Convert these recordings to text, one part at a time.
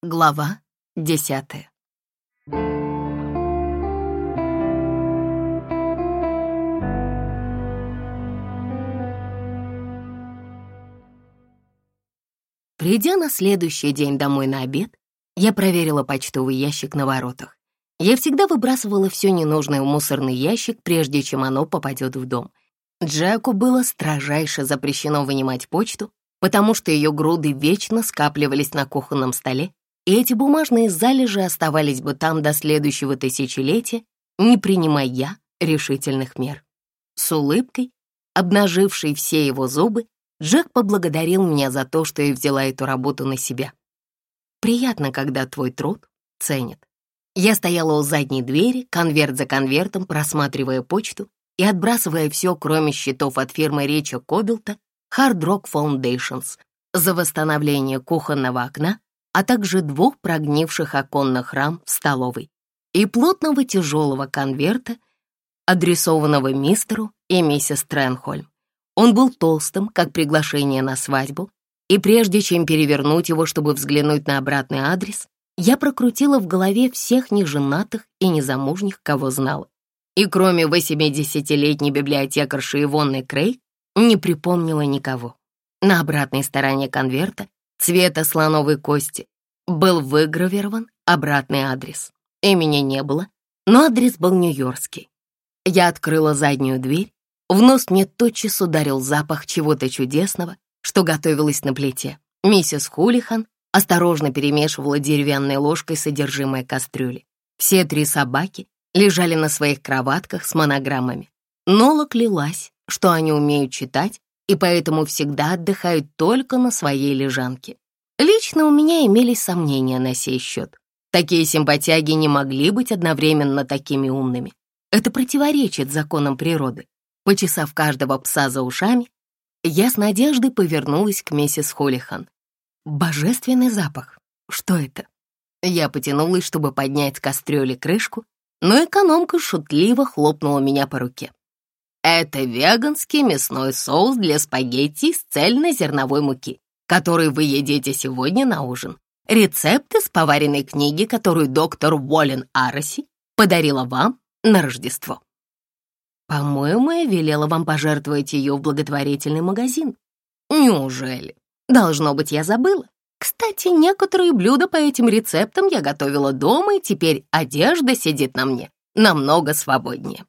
Глава десятая. Придя на следующий день домой на обед, я проверила почтовый ящик на воротах. Я всегда выбрасывала все ненужное в мусорный ящик, прежде чем оно попадет в дом. Джеку было строжайше запрещено вынимать почту, потому что ее груды вечно скапливались на кухонном столе, и эти бумажные залежи оставались бы там до следующего тысячелетия, не принимая решительных мер. С улыбкой, обнажившей все его зубы, Джек поблагодарил меня за то, что я взяла эту работу на себя. Приятно, когда твой труд ценят. Я стояла у задней двери, конверт за конвертом, просматривая почту и отбрасывая все, кроме счетов от фирмы Рича Кобилта Hard Rock Foundations за восстановление кухонного окна, а также двух прогнивших оконных рам в столовой и плотного тяжелого конверта, адресованного мистеру и миссис Тренхольм. Он был толстым, как приглашение на свадьбу, и прежде чем перевернуть его, чтобы взглянуть на обратный адрес, я прокрутила в голове всех неженатых и незамужних, кого знала. И кроме 80-летней библиотекарши Ивонны Крейг, не припомнила никого. На обратной стороне конверта цвета слоновой кости был выгравирован обратный адрес. Имени не было, но адрес был нью-йоркский. Я открыла заднюю дверь, в нос мне тотчас ударил запах чего-то чудесного, что готовилось на плите. Миссис Хулихан осторожно перемешивала деревянной ложкой содержимое кастрюли. Все три собаки лежали на своих кроватках с монограммами. Нола клялась, что они умеют читать и поэтому всегда отдыхают только на своей лежанке. Лично у меня имелись сомнения на сей счет. Такие симпатяги не могли быть одновременно такими умными. Это противоречит законам природы. Почесав каждого пса за ушами, я с надеждой повернулась к миссис Холлихан. Божественный запах. Что это? Я потянулась, чтобы поднять кастрюли крышку, но экономка шутливо хлопнула меня по руке. Это веганский мясной соус для спагетти из цельнозерновой муки, который вы едите сегодня на ужин. Рецепт из поваренной книги, которую доктор Уоллен Араси подарила вам на Рождество. По-моему, я велела вам пожертвовать ее в благотворительный магазин. Неужели? Должно быть, я забыла. Кстати, некоторые блюда по этим рецептам я готовила дома, и теперь одежда сидит на мне намного свободнее.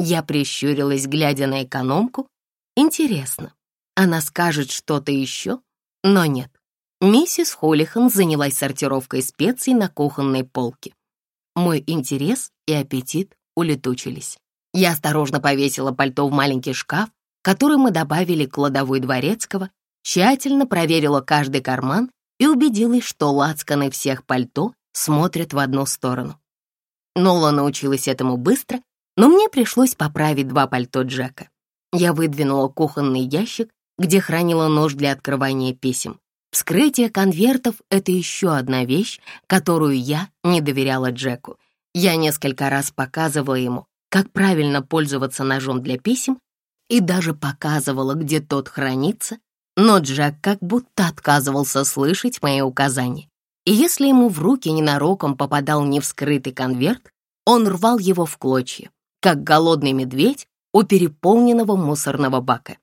Я прищурилась, глядя на экономку. Интересно, она скажет что-то еще? Но нет. Миссис Холлихан занялась сортировкой специй на кухонной полке. Мой интерес и аппетит улетучились. Я осторожно повесила пальто в маленький шкаф, который мы добавили к кладовой дворецкого, тщательно проверила каждый карман и убедилась, что лацканы всех пальто смотрят в одну сторону. Нола научилась этому быстро, но мне пришлось поправить два пальто Джека. Я выдвинула кухонный ящик, где хранила нож для открывания писем. Вскрытие конвертов — это еще одна вещь, которую я не доверяла Джеку. Я несколько раз показывала ему, как правильно пользоваться ножом для писем, и даже показывала, где тот хранится, но Джек как будто отказывался слышать мои указания. И если ему в руки ненароком попадал невскрытый конверт, он рвал его в клочья, как голодный медведь у переполненного мусорного бака.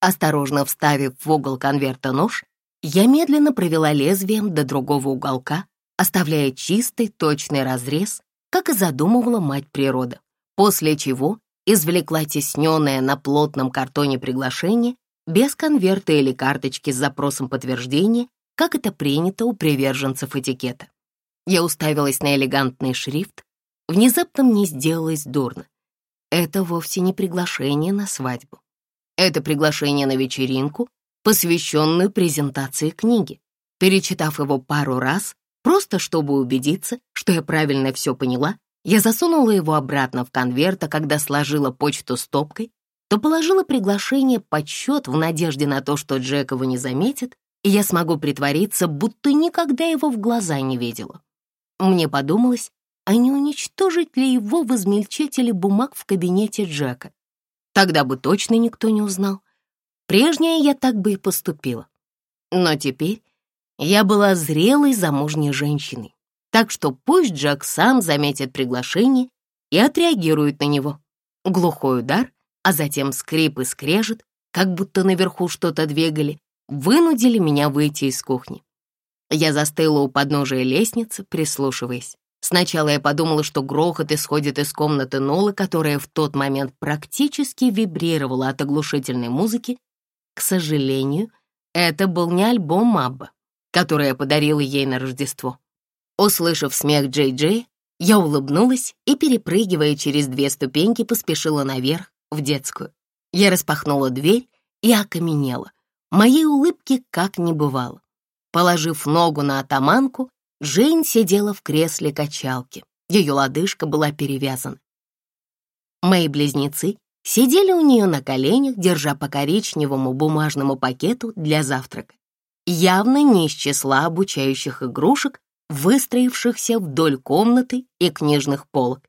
Осторожно вставив в угол конверта нож, я медленно провела лезвием до другого уголка, оставляя чистый, точный разрез, как и задумывала мать природа после чего извлекла тесненное на плотном картоне приглашение без конверта или карточки с запросом подтверждения, как это принято у приверженцев этикета. Я уставилась на элегантный шрифт. Внезапно мне сделалось дурно. Это вовсе не приглашение на свадьбу. Это приглашение на вечеринку, посвященную презентации книги. Перечитав его пару раз, просто чтобы убедиться, что я правильно все поняла, я засунула его обратно в конверт, а когда сложила почту стопкой, то положила приглашение под счет в надежде на то, что Джек его не заметит, и я смогу притвориться, будто никогда его в глаза не видела. Мне подумалось, а не уничтожить ли его в бумаг в кабинете Джека. Тогда бы точно никто не узнал. Прежнее я так бы и поступила. Но теперь Я была зрелой замужней женщиной, так что пусть Джек сам заметит приглашение и отреагирует на него. Глухой удар, а затем скрип и скрежет, как будто наверху что-то двигали, вынудили меня выйти из кухни. Я застыла у подножия лестницы, прислушиваясь. Сначала я подумала, что грохот исходит из комнаты Нолы, которая в тот момент практически вибрировала от оглушительной музыки. К сожалению, это был не альбом Мабба, который я подарила ей на Рождество. Услышав смех Джей-Джей, я улыбнулась и, перепрыгивая через две ступеньки, поспешила наверх, в детскую. Я распахнула дверь и окаменела. Моей улыбки как не бывало. Положив ногу на атаманку, Джейн сидела в кресле качалки. Ее лодыжка была перевязана. Мои близнецы сидели у нее на коленях, держа по коричневому бумажному пакету для завтрака. Явно не из числа обучающих игрушек, выстроившихся вдоль комнаты и книжных полок.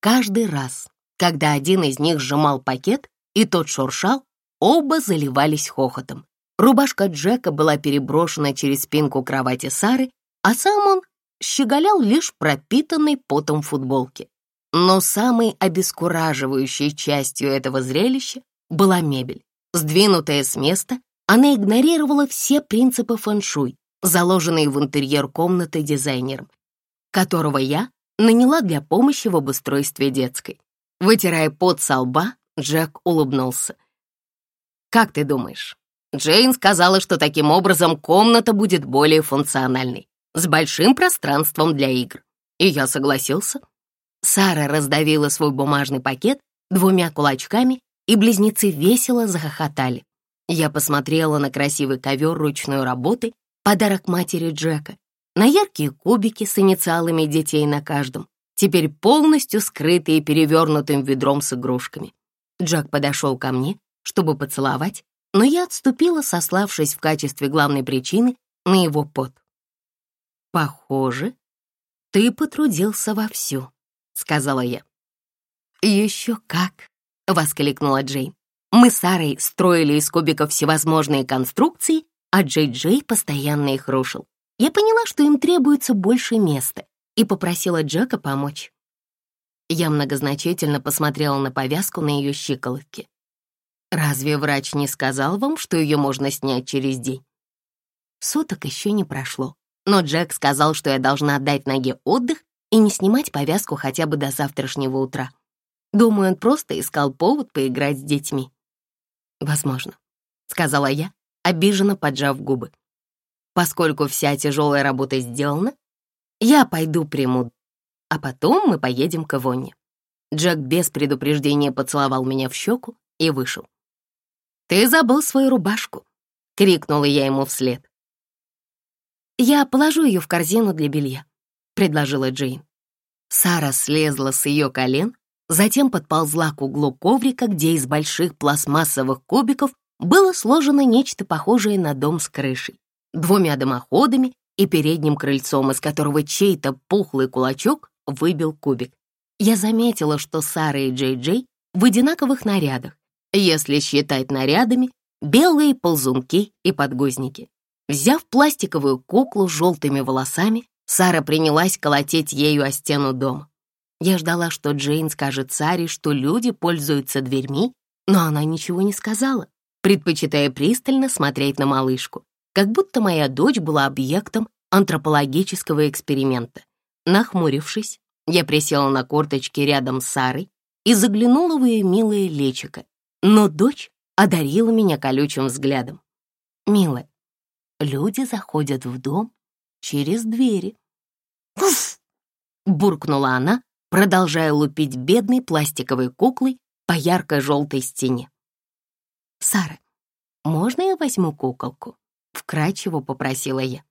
Каждый раз, когда один из них сжимал пакет, и тот шуршал, оба заливались хохотом. Рубашка Джека была переброшена через спинку кровати Сары, а сам он щеголял лишь пропитанной потом футболки. Но самой обескураживающей частью этого зрелища была мебель. Сдвинутая с места, она игнорировала все принципы фэн-шуй, заложенные в интерьер комнаты дизайнером, которого я наняла для помощи в обустройстве детской. Вытирая пот со лба, Джек улыбнулся. «Как ты думаешь, Джейн сказала, что таким образом комната будет более функциональной, с большим пространством для игр. И я согласился. Сара раздавила свой бумажный пакет двумя кулачками, и близнецы весело захохотали. Я посмотрела на красивый ковер ручной работы, подарок матери Джека, на яркие кубики с инициалами детей на каждом, теперь полностью скрытые перевернутым ведром с игрушками. Джек подошел ко мне, чтобы поцеловать, но я отступила, сославшись в качестве главной причины на его пот. «Похоже, ты потрудился вовсю», — сказала я. «Еще как!» — воскликнула Джейн. «Мы с Сарой строили из кубиков всевозможные конструкции, а Джей-Джей постоянно их рушил. Я поняла, что им требуется больше места, и попросила Джека помочь. Я многозначительно посмотрела на повязку на ее щиколотке. «Разве врач не сказал вам, что ее можно снять через день?» Суток еще не прошло, но Джек сказал, что я должна отдать ноге отдых и не снимать повязку хотя бы до завтрашнего утра. Думаю, он просто искал повод поиграть с детьми. «Возможно», — сказала я, обиженно поджав губы. «Поскольку вся тяжелая работа сделана, я пойду приму, а потом мы поедем к Ивонне». Джек без предупреждения поцеловал меня в щеку и вышел. «Ты забыл свою рубашку!» — крикнула я ему вслед. «Я положу ее в корзину для белья», — предложила Джейн. Сара слезла с ее колен, затем подползла к углу коврика, где из больших пластмассовых кубиков было сложено нечто похожее на дом с крышей, двумя дымоходами и передним крыльцом, из которого чей-то пухлый кулачок выбил кубик. Я заметила, что Сара и Джей-Джей в одинаковых нарядах, если считать нарядами, белые ползунки и подгузники. Взяв пластиковую куклу с желтыми волосами, Сара принялась колотеть ею о стену дома. Я ждала, что Джейн скажет Саре, что люди пользуются дверьми, но она ничего не сказала, предпочитая пристально смотреть на малышку, как будто моя дочь была объектом антропологического эксперимента. Нахмурившись, я присела на корточки рядом с Сарой и заглянула в ее милое личико, но дочь одарила меня колючим взглядом. «Милая, люди заходят в дом через двери». «Уф!» — буркнула она, продолжая лупить бедной пластиковой куклой по ярко-желтой стене. «Сара, можно я возьму куколку?» — вкрадчиво попросила я.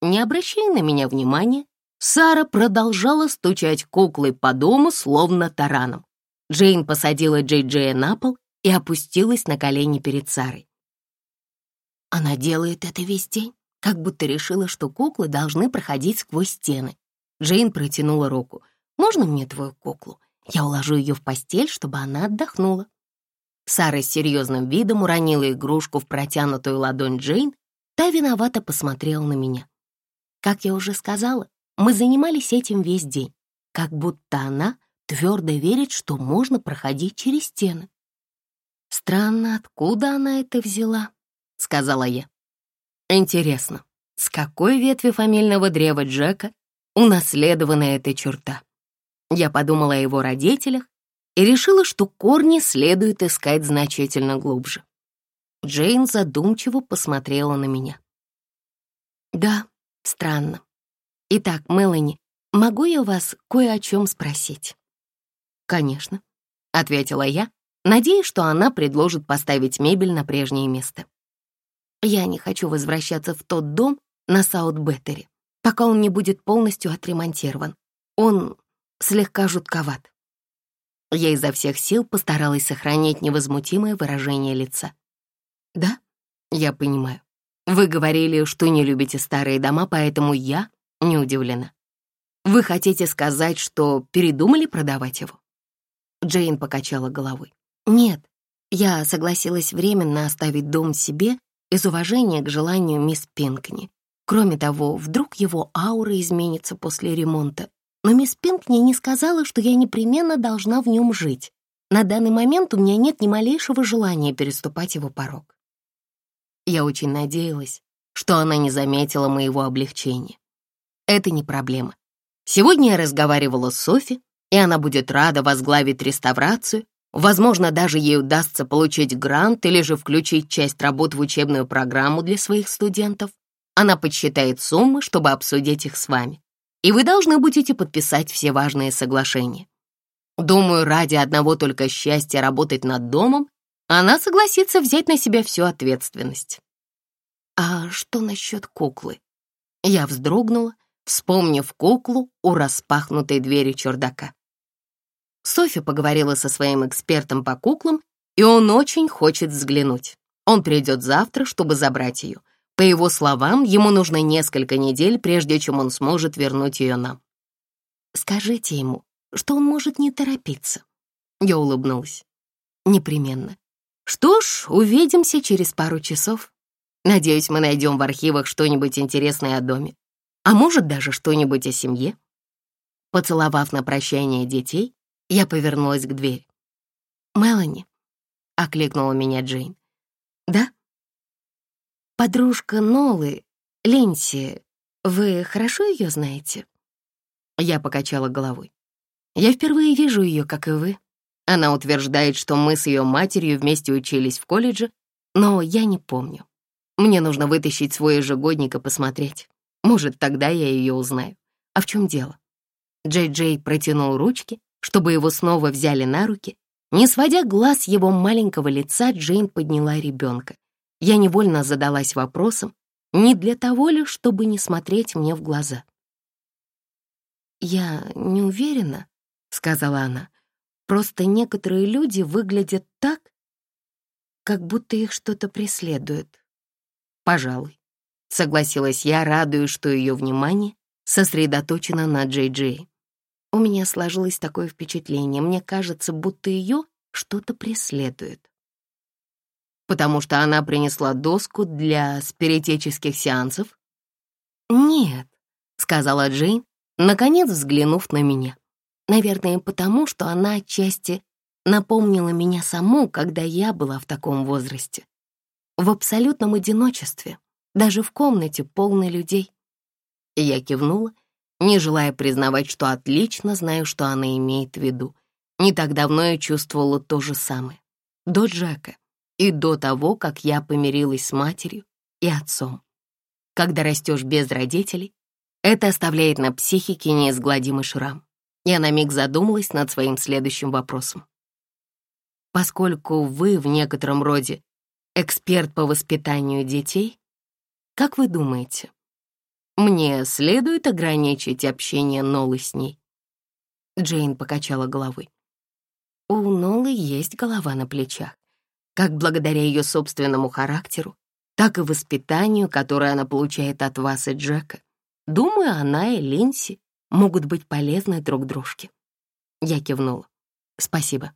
Не обращая на меня внимания, Сара продолжала стучать куклой по дому, словно тараном. Джейн посадила Джей-Джея на пол и опустилась на колени перед Сарой. Она делает это весь день, как будто решила, что куклы должны проходить сквозь стены. Джейн протянула руку. «Можно мне твою куклу? Я уложу ее в постель, чтобы она отдохнула». Сара с серьезным видом уронила игрушку в протянутую ладонь Джейн, та виновато посмотрела на меня. Как я уже сказала, мы занимались этим весь день, как будто она твердо верит, что можно проходить через стены. «Странно, откуда она это взяла?» — сказала я. «Интересно, с какой ветви фамильного древа Джека унаследована эта черта?» Я подумала о его родителях и решила, что корни следует искать значительно глубже. Джейн задумчиво посмотрела на меня. «Да, странно. Итак, Мелани, могу я вас кое о чем спросить?» «Конечно», — ответила я, надеясь, что она предложит поставить мебель на прежнее место. «Я не хочу возвращаться в тот дом на Саут-Беттере, пока он не будет полностью отремонтирован. Он слегка жутковат». Я изо всех сил постаралась сохранить невозмутимое выражение лица. «Да, я понимаю. Вы говорили, что не любите старые дома, поэтому я не удивлена. Вы хотите сказать, что передумали продавать его?» Джейн покачала головой. «Нет, я согласилась временно оставить дом себе из уважения к желанию мисс Пинкни. Кроме того, вдруг его аура изменится после ремонта. Но мисс Пинкни не сказала, что я непременно должна в нем жить. На данный момент у меня нет ни малейшего желания переступать его порог. Я очень надеялась, что она не заметила моего облегчения. Это не проблема. Сегодня я разговаривала с Софи, и она будет рада возглавить реставрацию. Возможно, даже ей удастся получить грант или же включить часть работ в учебную программу для своих студентов. Она подсчитает суммы, чтобы обсудить их с вами. И вы должны будете подписать все важные соглашения. Думаю, ради одного только счастья работать над домом она согласится взять на себя всю ответственность. А что насчет куклы? Я вздрогнула, вспомнив куклу у распахнутой двери чердака. Софи поговорила со своим экспертом по куклам, и он очень хочет взглянуть. Он придет завтра, чтобы забрать ее. По его словам, ему нужно несколько недель, прежде чем он сможет вернуть ее нам. Скажите ему, что он может не торопиться. Я улыбнулась. Непременно. Что ж, увидимся через пару часов. Надеюсь, мы найдем в архивах что-нибудь интересное о доме, а может даже что-нибудь о семье. Поцеловав на прощание детей, я повернулась к двери. «Мелани», — окликнула меня Джейн. «Да?» «Подружка Нолы, Линси, вы хорошо ее знаете?» Я покачала головой. «Я впервые вижу ее, как и вы. Она утверждает, что мы с ее матерью вместе учились в колледже, но я не помню. Мне нужно вытащить свой ежегодник и посмотреть. Может, тогда я ее узнаю. А в чем дело?» Джей-Джей протянул ручки, чтобы его снова взяли на руки. Не сводя глаз его маленького лица, Джейн подняла ребенка. Я невольно задалась вопросом, не для того ли, чтобы не смотреть мне в глаза. «Я не уверена», — сказала она. «Просто некоторые люди выглядят так, как будто их что-то преследует». «Пожалуй», — согласилась я, радуясь, что ее внимание сосредоточено на Джей-Джей. У меня сложилось такое впечатление. Мне кажется, будто ее что-то преследует. Потому что она принесла доску для спиритических сеансов? Нет, сказала Джейн, наконец взглянув на меня. Наверное, потому что она отчасти напомнила меня саму, когда я была в таком возрасте. В абсолютном одиночестве, даже в комнате полной людей. Я кивнула не желая признавать, что отлично знаю, что она имеет в виду. Не так давно я чувствовала то же самое. До Джека и до того, как я помирилась с матерью и отцом. Когда растешь без родителей, это оставляет на психике неизгладимый шрам. Я на миг задумалась над своим следующим вопросом. Поскольку вы в некотором роде эксперт по воспитанию детей, как вы думаете, мне следует ограничить общение Нолы с ней?» Джейн покачала головой. У Нолы есть голова на плечах, как благодаря ее собственному характеру, так и воспитанию, которое она получает от вас и Джека. Думаю, она и Линси могут быть полезны друг дружке. Я кивнула. Спасибо.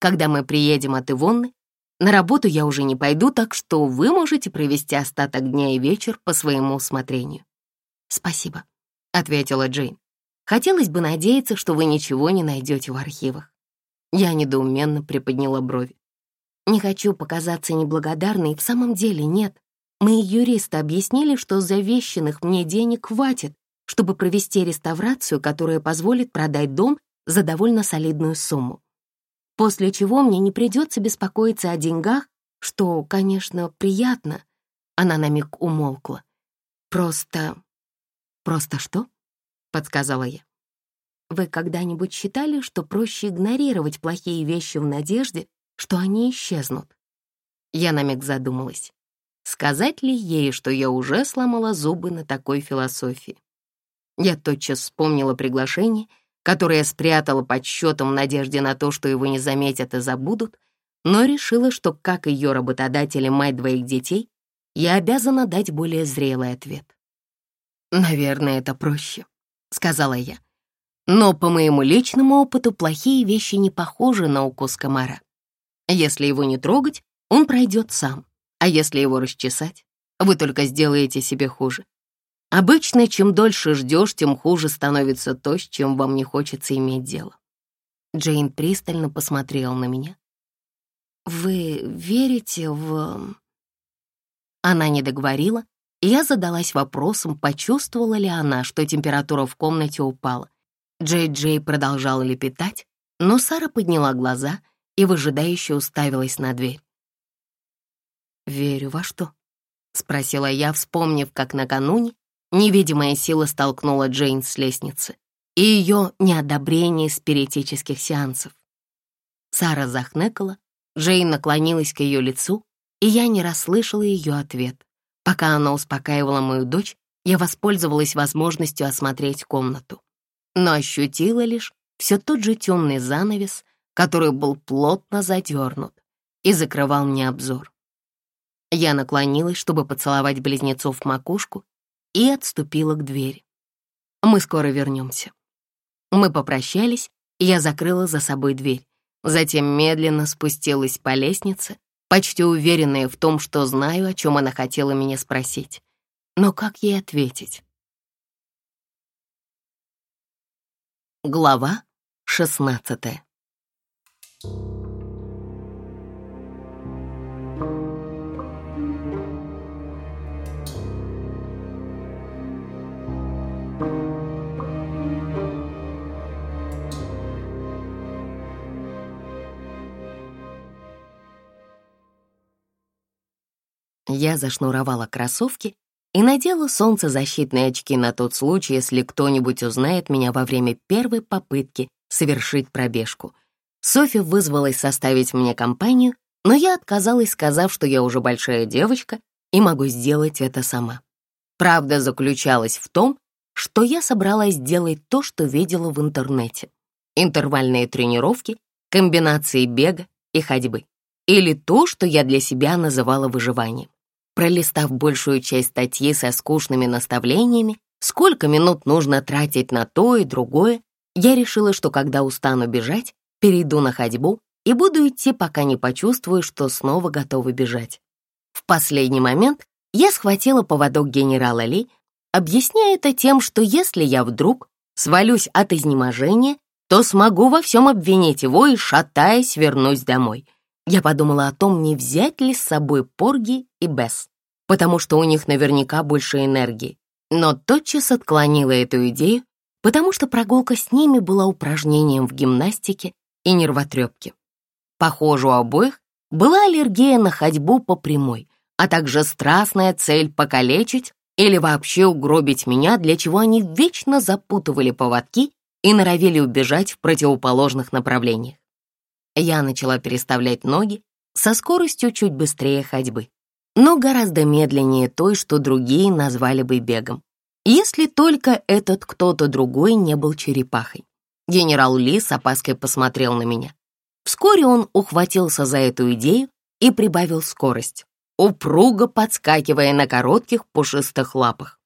Когда мы приедем от Ивонны, на работу я уже не пойду, так что вы можете провести остаток дня и вечер по своему усмотрению. «Спасибо», — ответила Джейн. «Хотелось бы надеяться, что вы ничего не найдете в архивах». Я недоуменно приподняла брови. Не хочу показаться неблагодарной, в самом деле нет. Мои юристы объяснили, что завещанных мне денег хватит, чтобы провести реставрацию, которая позволит продать дом за довольно солидную сумму. После чего мне не придется беспокоиться о деньгах, что, конечно, приятно. Она на миг умолкла. Просто... Просто что? Подсказала я. Вы когда-нибудь считали, что проще игнорировать плохие вещи в надежде, что они исчезнут? Я на миг задумалась. Сказать ли ей, что я уже сломала зубы на такой философии? Я тотчас вспомнила приглашение, которое я спрятала под счетом в надежде на то, что его не заметят и забудут, но решила, что, как ее работодатель и мать двоих детей, я обязана дать более зрелый ответ. «Наверное, это проще», — сказала я. «Но по моему личному опыту плохие вещи не похожи на укус комара. Если его не трогать, он пройдет сам, а если его расчесать, вы только сделаете себе хуже. Обычно, чем дольше ждешь, тем хуже становится то, с чем вам не хочется иметь дело. Джейн пристально посмотрела на меня. «Вы верите в...» Она не договорила, я задалась вопросом, почувствовала ли она, что температура в комнате упала. Джей-Джей продолжала лепетать, но Сара подняла глаза и выжидающе уставилась на дверь. «Верю во что?» — спросила я, вспомнив, как накануне Невидимая сила столкнула Джейн с лестницы и ее неодобрение спиритических сеансов. Сара захныкала, Джейн наклонилась к ее лицу, и я не расслышала ее ответ. Пока она успокаивала мою дочь, я воспользовалась возможностью осмотреть комнату, но ощутила лишь все тот же темный занавес, который был плотно задернут и закрывал мне обзор. Я наклонилась, чтобы поцеловать близнецов в макушку, и отступила к двери. «Мы скоро вернемся». Мы попрощались, и я закрыла за собой дверь. Затем медленно спустилась по лестнице, почти уверенная в том, что знаю, о чем она хотела меня спросить. Но как ей ответить? Глава шестнадцатая. Зашнуровала кроссовки и надела солнцезащитные очки на тот случай, если кто-нибудь узнает меня во время первой попытки совершить пробежку. Софи вызвалась составить мне компанию, но я отказалась, сказав, что я уже большая девочка и могу сделать это сама. Правда заключалась в том, что я собралась делать то, что видела в интернете. Интервальные тренировки, комбинации бега и ходьбы. Или то, что я для себя называла выживанием. Пролистав большую часть статьи со скучными наставлениями, сколько минут нужно тратить на то и другое, я решила, что когда устану бежать, перейду на ходьбу и буду идти, пока не почувствую, что снова готова бежать. В последний момент я схватила поводок генерала Ли, объясняя это тем, что если я вдруг свалюсь от изнеможения, то смогу во всем обвинить его и, шатаясь, вернусь домой. Я подумала о том, не взять ли с собой Порги и Бесс, потому что у них наверняка больше энергии. Но тотчас отклонила эту идею, потому что прогулка с ними была упражнением в гимнастике и нервотрепке. Похоже, у обоих была аллергия на ходьбу по прямой, а также страстная цель покалечить или вообще угробить меня, для чего они вечно запутывали поводки и норовили убежать в противоположных направлениях. Я начала переставлять ноги со скоростью чуть быстрее ходьбы, но гораздо медленнее той, что другие назвали бы бегом. Если только этот кто-то другой не был черепахой. Генерал Ли с опаской посмотрел на меня. Вскоре он ухватился за эту идею и прибавил скорость, упруго подскакивая на коротких пушистых лапах.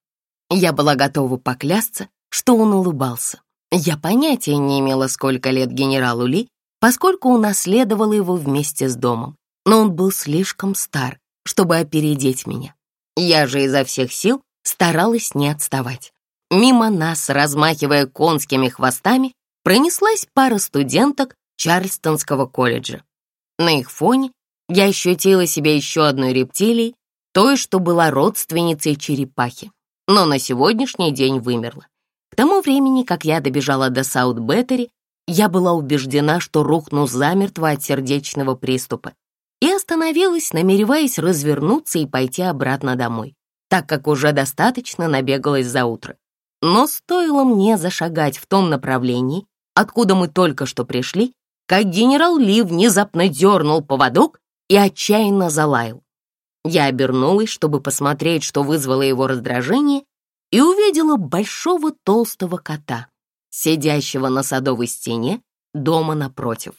Я была готова поклясться, что он улыбался. Я понятия не имела, сколько лет генералу Ли, поскольку унаследовала его вместе с домом, но он был слишком стар, чтобы опередить меня. Я же изо всех сил старалась не отставать. Мимо нас, размахивая конскими хвостами, пронеслась пара студенток Чарльстонского колледжа. На их фоне я ощутила себя еще одной рептилией, той, что была родственницей черепахи, но на сегодняшний день вымерла. К тому времени, как я добежала до Саут-Беттери, я была убеждена, что рухну замертво от сердечного приступа и остановилась, намереваясь развернуться и пойти обратно домой, так как уже достаточно набегалась за утро. Но стоило мне зашагать в том направлении, откуда мы только что пришли, как генерал Ли внезапно дернул поводок и отчаянно залаял. Я обернулась, чтобы посмотреть, что вызвало его раздражение, и увидела большого толстого кота, сидящего на садовой стене дома напротив.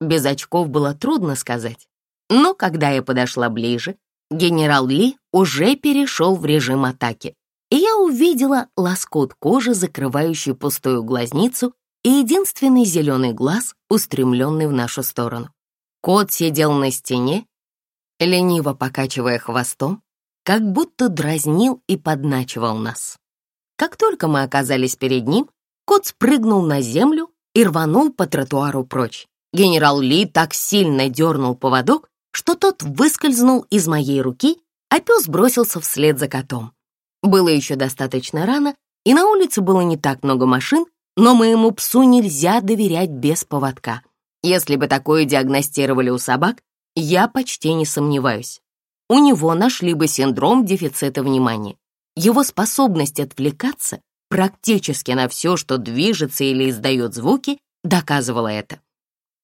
Без очков было трудно сказать, но когда я подошла ближе, генерал Ли уже перешел в режим атаки, и я увидела лоскут кожи, закрывающий пустую глазницу, и единственный зеленый глаз, устремленный в нашу сторону. Кот сидел на стене, лениво покачивая хвостом, как будто дразнил и подначивал нас. Как только мы оказались перед ним, кот спрыгнул на землю и рванул по тротуару прочь. Генерал Ли так сильно дернул поводок, что тот выскользнул из моей руки, а пес бросился вслед за котом. Было еще достаточно рано, и на улице было не так много машин, но моему псу нельзя доверять без поводка. Если бы такое диагностировали у собак, я почти не сомневаюсь. У него нашли бы синдром дефицита внимания. Его способность отвлекаться практически на все, что движется или издает звуки, доказывала это.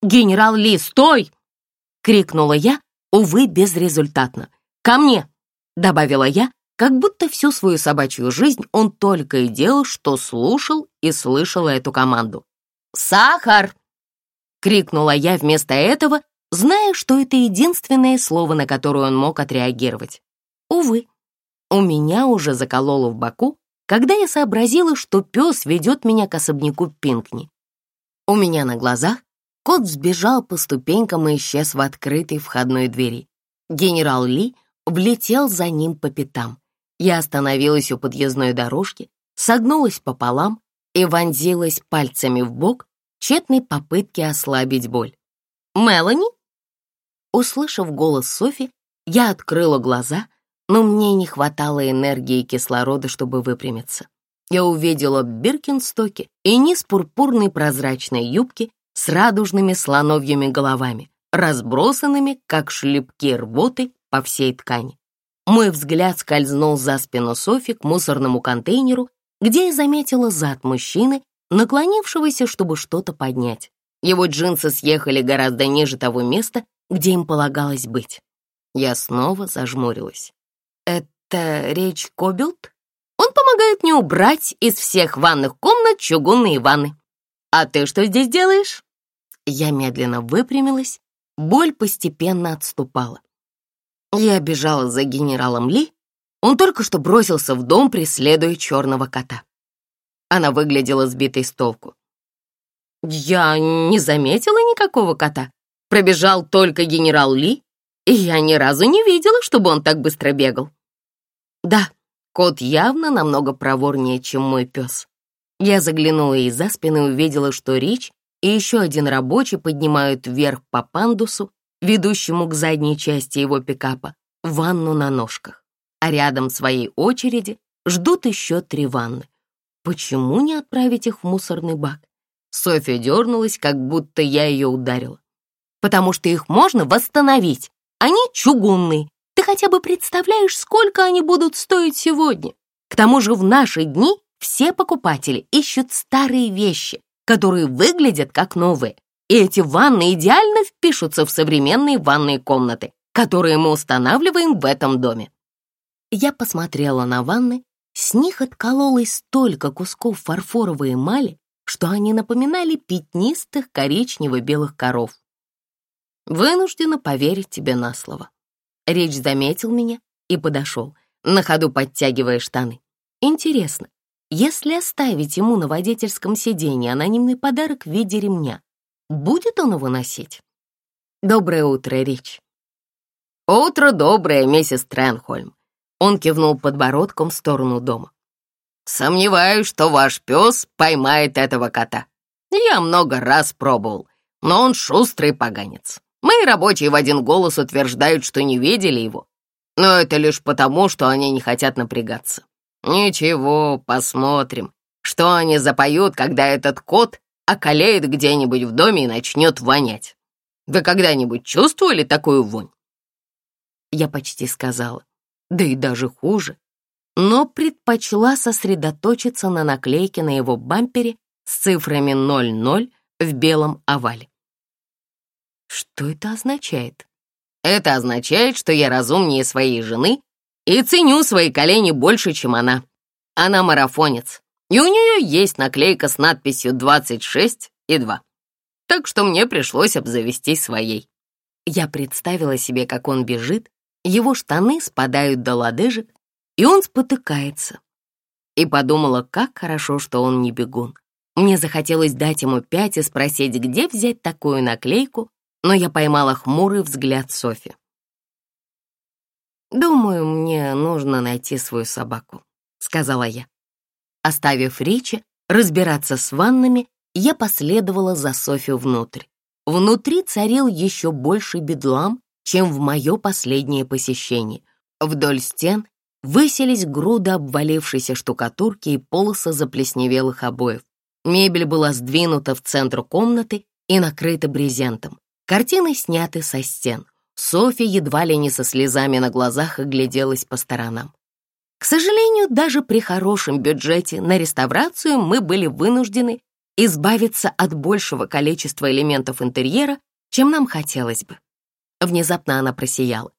«Генерал Ли, стой!» — крикнула я, увы, безрезультатно. «Ко мне!» — добавила я, как будто всю свою собачью жизнь он только и делал, что слушал и слышал эту команду. «Сахар!» — крикнула я вместо этого, зная, что это единственное слово, на которое он мог отреагировать. Увы, у меня уже закололо в боку, когда я сообразила, что пес ведет меня к особняку Пинкни. У меня на глазах кот сбежал по ступенькам и исчез в открытой входной двери. Генерал Ли влетел за ним по пятам. Я остановилась у подъездной дорожки, согнулась пополам и вонзилась пальцами в бок тщетной попытке ослабить боль. «Мелани?» Услышав голос Софи, я открыла глаза, но мне не хватало энергии и кислорода, чтобы выпрямиться. Я увидела Биркинстоки и низ пурпурной прозрачной юбки с радужными слоновьими головами, разбросанными, как шлепки рвоты, по всей ткани. Мой взгляд скользнул за спину Софи к мусорному контейнеру, где я заметила зад мужчины, наклонившегося, чтобы что-то поднять. Его джинсы съехали гораздо ниже того места, где им полагалось быть. Я снова зажмурилась. «Это речь Кобилт? Он помогает мне убрать из всех ванных комнат чугунные ванны. А ты что здесь делаешь?» Я медленно выпрямилась, боль постепенно отступала. Я бежала за генералом Ли, он только что бросился в дом, преследуя черного кота. Она выглядела сбитой с толку. Я не заметила никакого кота. Пробежал только генерал Ли, и я ни разу не видела, чтобы он так быстро бегал. Да, кот явно намного проворнее, чем мой пес. Я заглянула ей за спину и увидела, что Рич и еще один рабочий поднимают вверх по пандусу, ведущему к задней части его пикапа, ванну на ножках. А рядом своей очереди ждут еще три ванны. Почему не отправить их в мусорный бак? Софья дернулась, как будто я ее ударила. Потому что их можно восстановить. Они чугунные. Ты хотя бы представляешь, сколько они будут стоить сегодня? К тому же в наши дни все покупатели ищут старые вещи, которые выглядят как новые. И эти ванны идеально впишутся в современные ванные комнаты, которые мы устанавливаем в этом доме. Я посмотрела на ванны, с них откололось столько кусков фарфоровой эмали, что они напоминали пятнистых коричнево-белых коров. Вынуждена поверить тебе на слово. Речь заметил меня и подошел, на ходу подтягивая штаны. Интересно, если оставить ему на водительском сиденье анонимный подарок в виде ремня, будет он его носить? Доброе утро, Рич. Утро доброе, миссис Тренхольм. Он кивнул подбородком в сторону дома. Сомневаюсь, что ваш пес поймает этого кота. Я много раз пробовал, но он шустрый поганец. Мои рабочие в один голос утверждают, что не видели его. Но это лишь потому, что они не хотят напрягаться. Ничего, посмотрим, что они запоют, когда этот кот околеет где-нибудь в доме и начнет вонять. Вы когда-нибудь чувствовали такую вонь? Я почти сказала, да и даже хуже, но предпочла сосредоточиться на наклейке на его бампере с цифрами 00 в белом овале. Что это означает? Это означает, что я разумнее своей жены и ценю свои колени больше, чем она. Она марафонец, и у нее есть наклейка с надписью 26 и 2. Так что мне пришлось обзавестись своей. Я представила себе, как он бежит, его штаны спадают до лодыжек, и он спотыкается. И подумала, как хорошо, что он не бегун. Мне захотелось дать ему пять и спросить, где взять такую наклейку, но я поймала хмурый взгляд Софи. «Думаю, мне нужно найти свою собаку», — сказала я. Оставив Ричи разбираться с ваннами, я последовала за Софи внутрь. Внутри царил еще больше бедлам, чем в мое последнее посещение. Вдоль стен высились груды обвалившейся штукатурки и полосы заплесневелых обоев. Мебель была сдвинута в центр комнаты и накрыта брезентом. Картины сняты со стен. Софья едва ли не со слезами на глазах огляделась по сторонам. К сожалению, даже при хорошем бюджете на реставрацию мы были вынуждены избавиться от большего количества элементов интерьера, чем нам хотелось бы. Внезапно она просияла.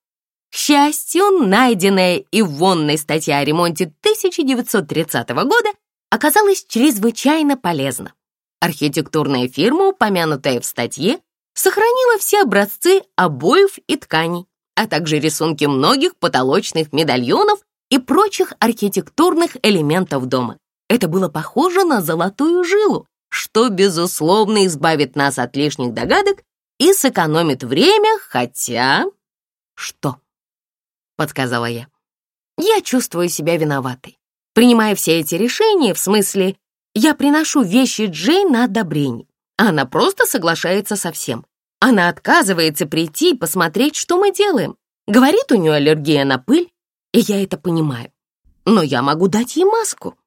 К счастью, найденная Ивонной статья о ремонте 1930 года оказалась чрезвычайно полезна. Архитектурная фирма, упомянутая в статье, сохранила все образцы обоев и тканей, а также рисунки многих потолочных медальонов и прочих архитектурных элементов дома. Это было похоже на золотую жилу, что, безусловно, избавит нас от лишних догадок и сэкономит время, хотя... Что? Подсказала я. Я чувствую себя виноватой. Принимая все эти решения, в смысле, я приношу вещи Джей на одобрение. Она просто соглашается со всем. Она отказывается прийти и посмотреть, что мы делаем. Говорит, у нее аллергия на пыль, и я это понимаю. Но я могу дать ей маску.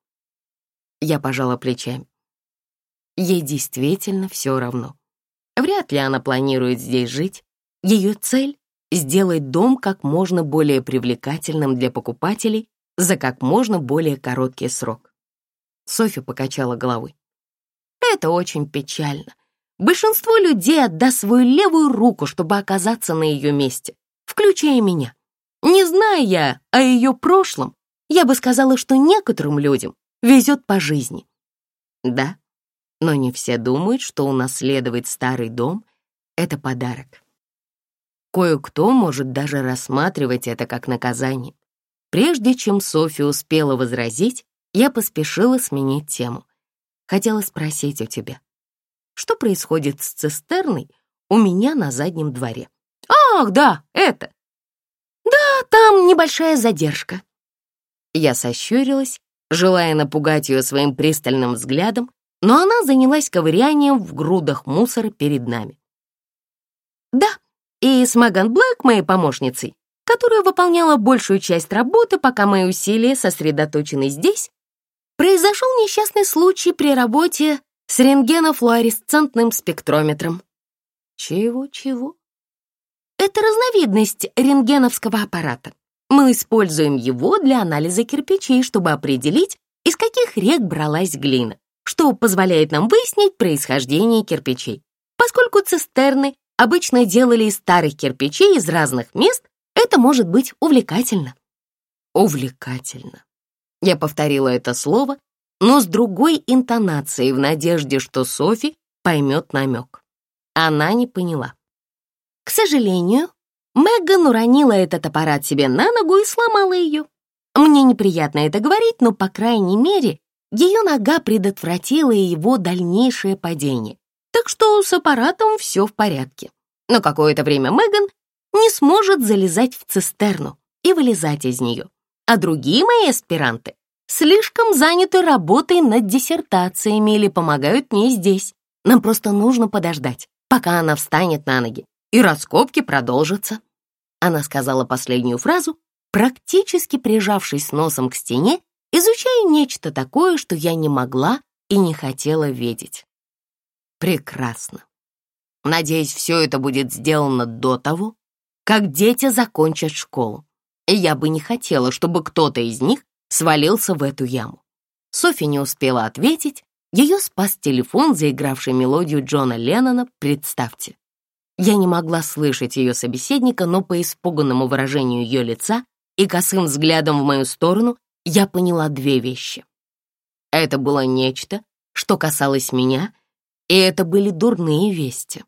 Я пожала плечами. Ей действительно все равно. Вряд ли она планирует здесь жить. Ее цель — сделать дом как можно более привлекательным для покупателей за как можно более короткий срок. Софья покачала головой. Это очень печально. Большинство людей отдаст свою левую руку, чтобы оказаться на ее месте, включая меня. Не зная я о ее прошлом, я бы сказала, что некоторым людям везет по жизни. Да, но не все думают, что унаследовать старый дом — это подарок. Кое-кто может даже рассматривать это как наказание. Прежде чем Софья успела возразить, я поспешила сменить тему. Хотела спросить у тебя, что происходит с цистерной у меня на заднем дворе? Ах, да, это. Да, там небольшая задержка. Я сощурилась, желая напугать ее своим пристальным взглядом, но она занялась ковырянием в грудах мусора перед нами. Да, и с Меган Блэк, моей помощницей, которая выполняла большую часть работы, пока мои усилия сосредоточены здесь, произошел несчастный случай при работе с рентгенофлуоресцентным спектрометром. Чего-чего? Это разновидность рентгеновского аппарата. Мы используем его для анализа кирпичей, чтобы определить, из каких рек бралась глина что позволяет нам выяснить происхождение кирпичей. Поскольку цистерны обычно делали из старых кирпичей из разных мест, это может быть увлекательно. Увлекательно. Я повторила это слово, но с другой интонацией в надежде, что Софи поймет намек. Она не поняла. К сожалению, Меган уронила этот аппарат себе на ногу и сломала ее. Мне неприятно это говорить, но, по крайней мере, ее нога предотвратила его дальнейшее падение, так что с аппаратом все в порядке. Но какое-то время Меган не сможет залезать в цистерну и вылезать из нее, а другие мои аспиранты слишком заняты работой над диссертациями или помогают мне здесь. Нам просто нужно подождать, пока она встанет на ноги, и раскопки продолжатся». Она сказала последнюю фразу, практически прижавшись носом к стене, изучая нечто такое, что я не могла и не хотела видеть. Прекрасно. Надеюсь, все это будет сделано до того, как дети закончат школу. И я бы не хотела, чтобы кто-то из них свалился в эту яму. Софи не успела ответить, ее спас телефон, заигравший мелодию Джона Леннона «Представьте». Я не могла слышать ее собеседника, но по испуганному выражению ее лица и косым взглядом в мою сторону я поняла две вещи. Это было нечто, что касалось меня, и это были дурные вести.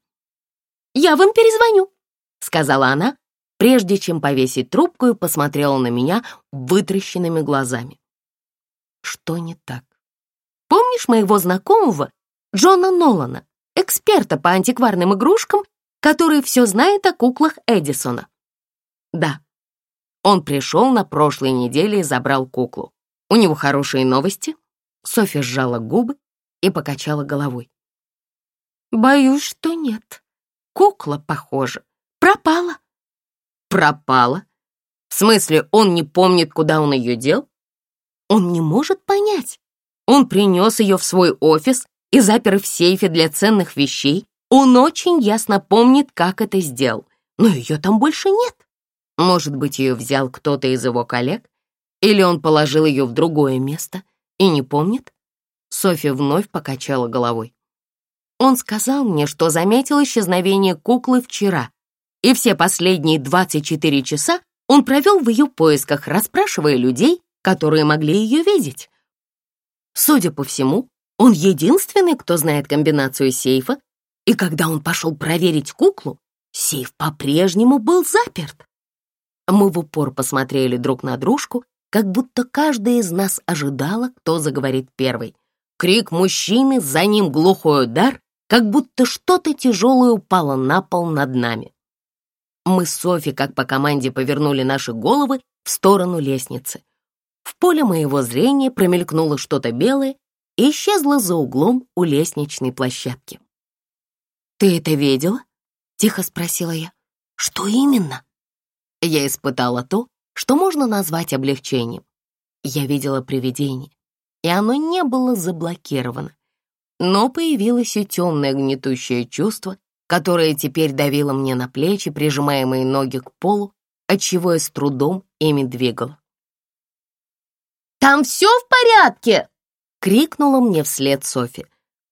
«Я вам перезвоню», — сказала она, прежде чем повесить трубку и посмотрела на меня вытращенными глазами. Что не так? Помнишь моего знакомого Джона Нолана, эксперта по антикварным игрушкам, который все знает о куклах Эдисона? Да. Он пришел на прошлой неделе и забрал куклу. У него хорошие новости. Софья сжала губы и покачала головой. Боюсь, что нет. Кукла, похоже, пропала. Пропала? В смысле, он не помнит, куда он ее дел? Он не может понять. Он принес ее в свой офис и запер в сейфе для ценных вещей. Он очень ясно помнит, как это сделал, но ее там больше нет. Может быть, ее взял кто-то из его коллег? Или он положил ее в другое место и не помнит? Софья вновь покачала головой. Он сказал мне, что заметил исчезновение куклы вчера, и все последние 24 часа он провел в ее поисках, расспрашивая людей, которые могли ее видеть. Судя по всему, он единственный, кто знает комбинацию сейфа, и когда он пошел проверить куклу, сейф по-прежнему был заперт. Мы в упор посмотрели друг на дружку, как будто каждая из нас ожидала, кто заговорит первый. Крик мужчины, за ним глухой удар, как будто что-то тяжелое упало на пол над нами. Мы с Софи, как по команде, повернули наши головы в сторону лестницы. В поле моего зрения промелькнуло что-то белое и исчезло за углом у лестничной площадки. «Ты это видела?» — тихо спросила я. «Что именно?» Я испытала то, что можно назвать облегчением. Я видела привидение, и оно не было заблокировано но появилось и темное гнетущее чувство, которое теперь давило мне на плечи, прижимая мои ноги к полу, отчего я с трудом ими двигала. «Там все в порядке?» — крикнула мне вслед Софи.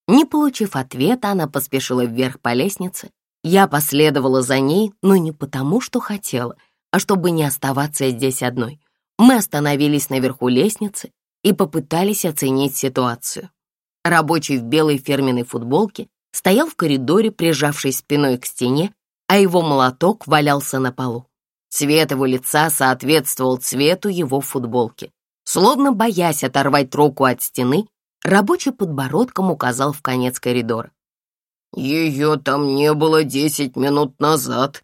Не получив ответа, она поспешила вверх по лестнице. Я последовала за ней, но не потому, что хотела, а чтобы не оставаться здесь одной. Мы остановились наверху лестницы и попытались оценить ситуацию. Рабочий в белой фирменной футболке стоял в коридоре, прижавшись спиной к стене, а его молоток валялся на полу. Цвет его лица соответствовал цвету его футболки. Словно боясь оторвать руку от стены, рабочий подбородком указал в конец коридора. «Ее там не было десять минут назад,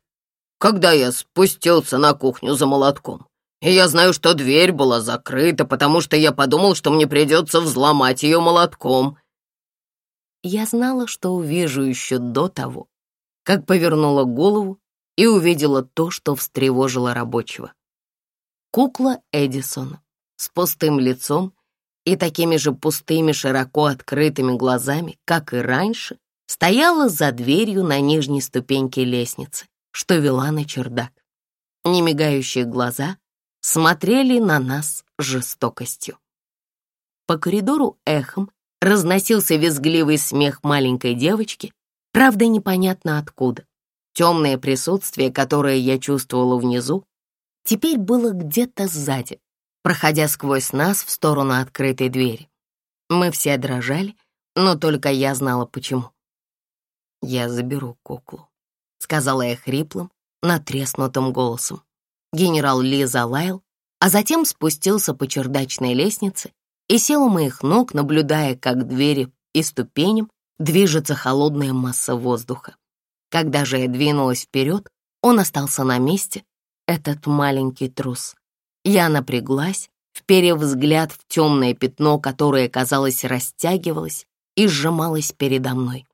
когда я спустился на кухню за молотком. И я знаю, что дверь была закрыта, потому что я подумал, что мне придется взломать ее молотком. Я знала, что увижу еще до того, как повернула голову и увидела то, что встревожило рабочего. Кукла Эдисона с пустым лицом и такими же пустыми, широко открытыми глазами, как и раньше, стояла за дверью на нижней ступеньке лестницы, что вела на чердак. Немигающие глаза смотрели на нас жестокостью. По коридору эхом разносился визгливый смех маленькой девочки, правда, непонятно откуда. Темное присутствие, которое я чувствовала внизу, теперь было где-то сзади, проходя сквозь нас в сторону открытой двери. Мы все дрожали, но только я знала почему. «Я заберу куклу», — сказала я хриплым, натреснутым голосом. Генерал Ли залаял, а затем спустился по чердачной лестнице и сел у моих ног, наблюдая, как двери и ступеням движется холодная масса воздуха. Когда же я двинулась вперед, он остался на месте, этот маленький трус. Я напряглась, вперев взгляд в темное пятно, которое, казалось, растягивалось и сжималось передо мной.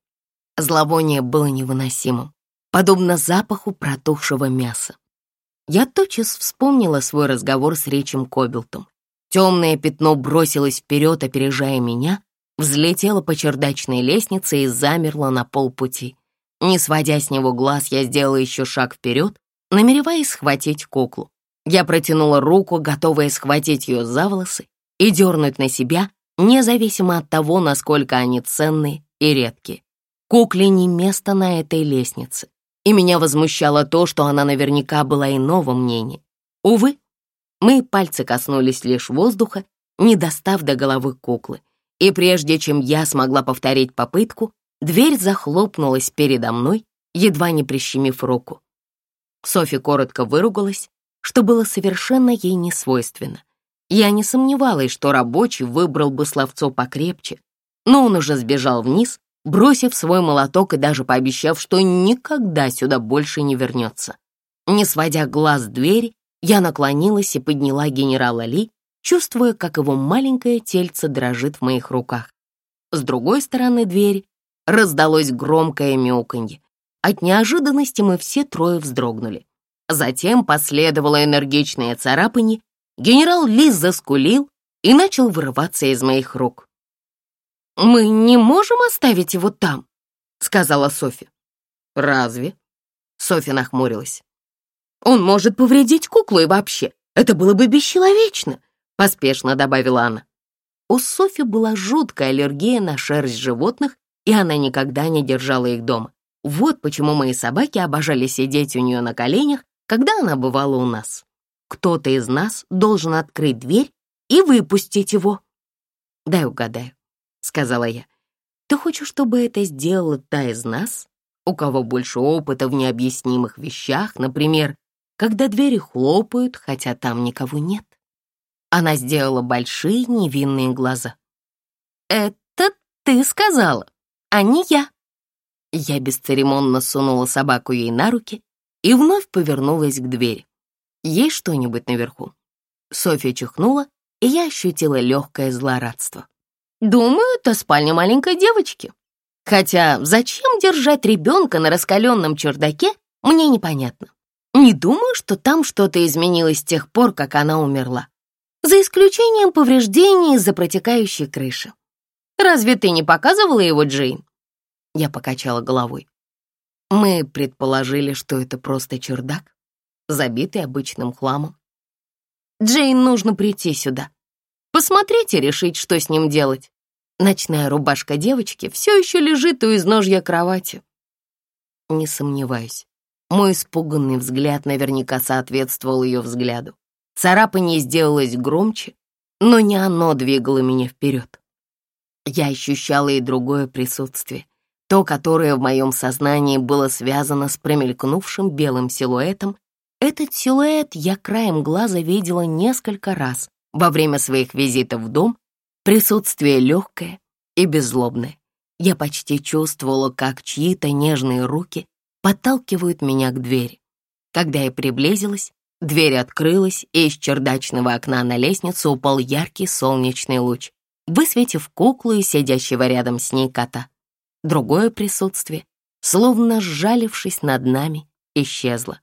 Зловоние было невыносимым, подобно запаху протухшего мяса. Я тотчас вспомнила свой разговор с Речем Кобелтом. Темное пятно бросилось вперед, опережая меня, взлетело по чердачной лестнице и замерло на полпути. Не сводя с него глаз, я сделала еще шаг вперед, намереваясь схватить куклу. Я протянула руку, готовая схватить ее за волосы и дернуть на себя, независимо от того, насколько они ценные и редкие. Кукле не место на этой лестнице, и меня возмущало то, что она наверняка была иного мнения. Увы, мои пальцы коснулись лишь воздуха, не достав до головы куклы, и прежде чем я смогла повторить попытку, дверь захлопнулась передо мной, едва не прищемив руку. Софи коротко выругалась, что было совершенно ей не свойственно. Я не сомневалась, что рабочий выбрал бы словцо покрепче, но он уже сбежал вниз, бросив свой молоток и даже пообещав, что никогда сюда больше не вернется. Не сводя глаз с двери, я наклонилась и подняла генерала Ли, чувствуя, как его маленькое тельце дрожит в моих руках. С другой стороны двери раздалось громкое мяуканье. От неожиданности мы все трое вздрогнули. Затем последовало энергичное царапанье, генерал Ли заскулил и начал вырываться из моих рук. «Мы не можем оставить его там», — сказала Софи. «Разве?» — Софи нахмурилась. «Он может повредить куклу и вообще. Это было бы бесчеловечно», — поспешно добавила она. У Софи была жуткая аллергия на шерсть животных, и она никогда не держала их дома. Вот почему мои собаки обожали сидеть у нее на коленях когда она бывала у нас. Кто-то из нас должен открыть дверь и выпустить его. «Дай угадаю», — сказала я. «Ты хочешь, чтобы это сделала та из нас, у кого больше опыта в необъяснимых вещах, например, когда двери хлопают, хотя там никого нет?» Она сделала большие невинные глаза. «Это ты сказала, а не я». Я бесцеремонно сунула собаку ей на руки и вновь повернулась к двери. «Есть что-нибудь наверху?» Софья чихнула, и я ощутила легкое злорадство. «Думаю, это спальня маленькой девочки. Хотя зачем держать ребенка на раскаленном чердаке, мне непонятно. Не думаю, что там что-то изменилось с тех пор, как она умерла. За исключением повреждений из-за протекающей крыши. Разве ты не показывала его, Джейн?» Я покачала головой. Мы предположили, что это просто чердак, забитый обычным хламом. Джейн нужно прийти сюда. Посмотреть и решить, что с ним делать. Ночная рубашка девочки все еще лежит у изножья кровати. Не сомневаюсь. Мой испуганный взгляд наверняка соответствовал ее взгляду. Царапание сделалось громче, но не оно двигало меня вперед. Я ощущала и другое присутствие то, которое в моем сознании было связано с промелькнувшим белым силуэтом, этот силуэт я краем глаза видела несколько раз во время своих визитов в дом, присутствие легкое и беззлобное. Я почти чувствовала, как чьи-то нежные руки подталкивают меня к двери. Когда я приблизилась, дверь открылась, и из чердачного окна на лестницу упал яркий солнечный луч, высветив куклу и сидящего рядом с ней кота. Другое присутствие, словно сжалившись над нами, исчезло.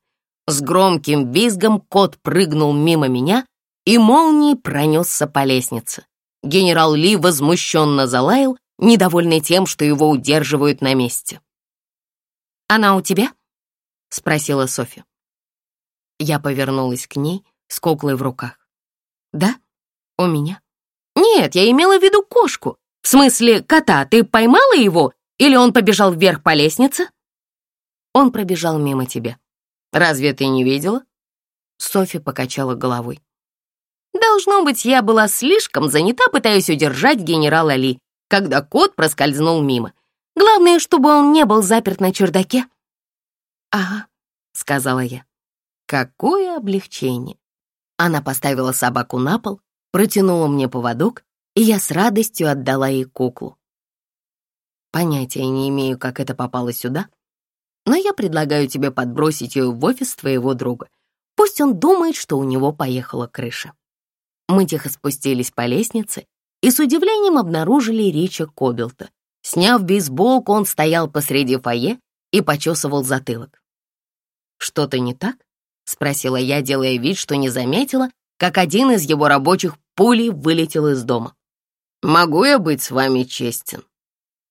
С громким визгом кот прыгнул мимо меня и молнией пронесся по лестнице. Генерал Ли возмущенно залаял, недовольный тем, что его удерживают на месте. «Она у тебя?» — спросила Софья. Я повернулась к ней с куклой в руках. «Да, у меня». «Нет, я имела в виду кошку. В смысле, кота. Ты поймала его или он побежал вверх по лестнице? Он пробежал мимо тебя. Разве ты не видела? Софи покачала головой. Должно быть, я была слишком занята, пытаясь удержать генерала Ли, когда кот проскользнул мимо. Главное, чтобы он не был заперт на чердаке. «Ага», — сказала я. «Какое облегчение!» Она поставила собаку на пол, протянула мне поводок, и я с радостью отдала ей куклу. Понятия не имею, как это попало сюда, но я предлагаю тебе подбросить ее в офис твоего друга. Пусть он думает, что у него поехала крыша. Мы тихо спустились по лестнице и с удивлением обнаружили Рича Кобелта. Сняв бейсболку, он стоял посреди фойе и почесывал затылок. «Что-то не так?» — спросила я, делая вид, что не заметила, как один из его рабочих пулей вылетел из дома. «Могу я быть с вами честен?»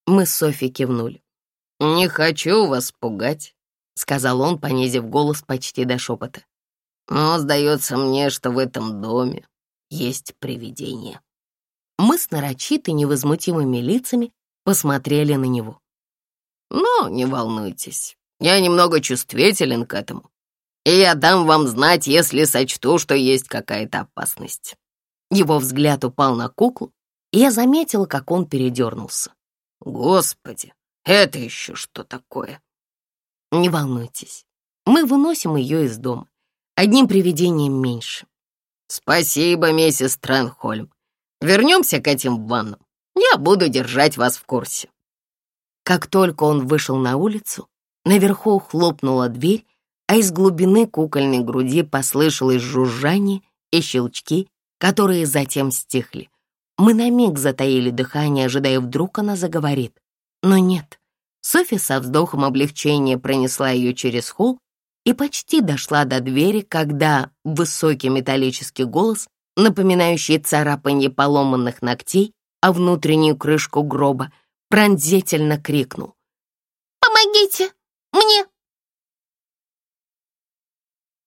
Мы с Софи кивнули. «Не хочу вас пугать», — сказал он, понизив голос почти до шепота. «Но сдается мне, что в этом доме есть привидение». Мы с нарочито невозмутимыми лицами посмотрели на него. «Ну, не волнуйтесь, я немного чувствителен к этому, и я дам вам знать, если сочту, что есть какая-то опасность». Его взгляд упал на куклу, и я заметила, как он передернулся. «Господи, это еще что такое?» «Не волнуйтесь, мы выносим ее из дома. Одним привидением меньше». «Спасибо, миссис Тренхольм. Вернемся к этим ваннам. Я буду держать вас в курсе». Как только он вышел на улицу, наверху хлопнула дверь, а из глубины кукольной груди послышалось жужжание и щелчки, которые затем стихли. Мы на миг затаили дыхание, ожидая, вдруг она заговорит. Но нет. Софи со вздохом облегчения пронесла ее через холл и почти дошла до двери, когда высокий металлический голос, напоминающий царапанье поломанных ногтей, а внутреннюю крышку гроба, пронзительно крикнул. «Помогите! Мне!»